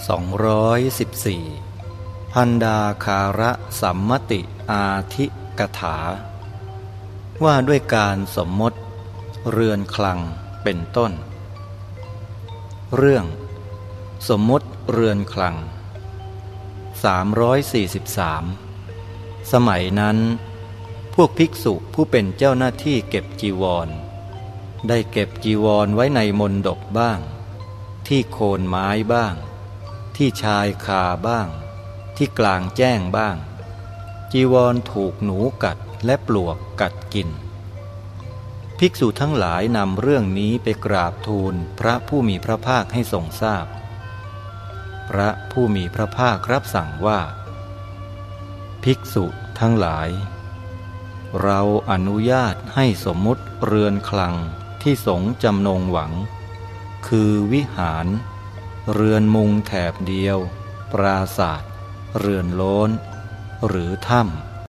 214 พันดาคาระสัมมติอาทิกถา ว่าด้วยการสมมติ เรือนคลังเป็นต้น เรื่อง สมมติเรือนคลัง 343 สมัยนั้น พวกภิกษุผู้เป็นเจ้าหน้าที่เก็บจีวร ได้เก็บจีวรไว้ในมนดบบ้าง ที่โคนไม้บ้าง ที่ชายคาบ้าง ที่กลางแจ้งบ้าง จีวรถูกหนูกัดและปลวกกัดกิน ภิกษุทั้งหลายนำเรื่องนี้ไปกราบทูลพระผู้มีพระภาคให้ทรงทราบพพระผู้มีพระภาครับสั่งว่า ภิกษุทั้งหลาย เราอนุญาตให้สมมุติเรือนคลังที่สงจำนงหวัง คือวิหาร เรือนมุงแถบเดียว ปราศาสตร์เรือนโล้น หรือถ้ำ